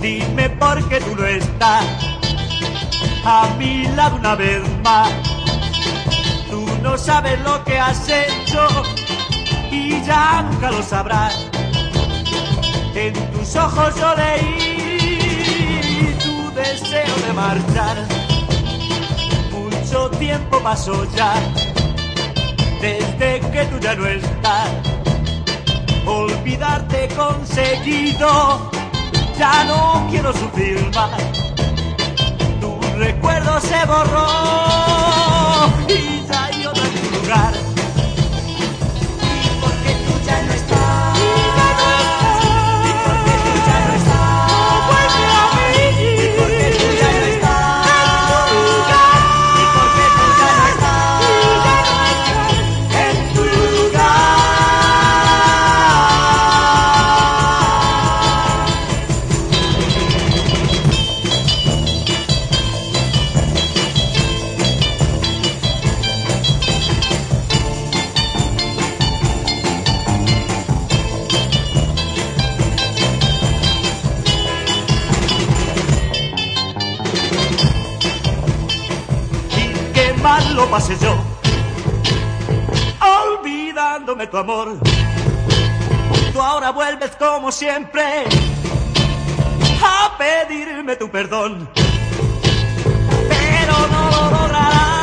Dime por qué tú no estás a mi lado una vez más. Tú no sabes lo que has hecho y ya nunca lo sabrás. En tus ojos yo leí tu deseo de marchar. Mucho tiempo pasó ya desde que tú ya no estás. Olvidarte conseguido, ya no quiero sufrir más. Tu recuerdo se borró y qué mal lo pasé yo, olvidándome tu amor. Tú ahora vuelves como siempre a pedirme tu perdón, pero no lo lograrás.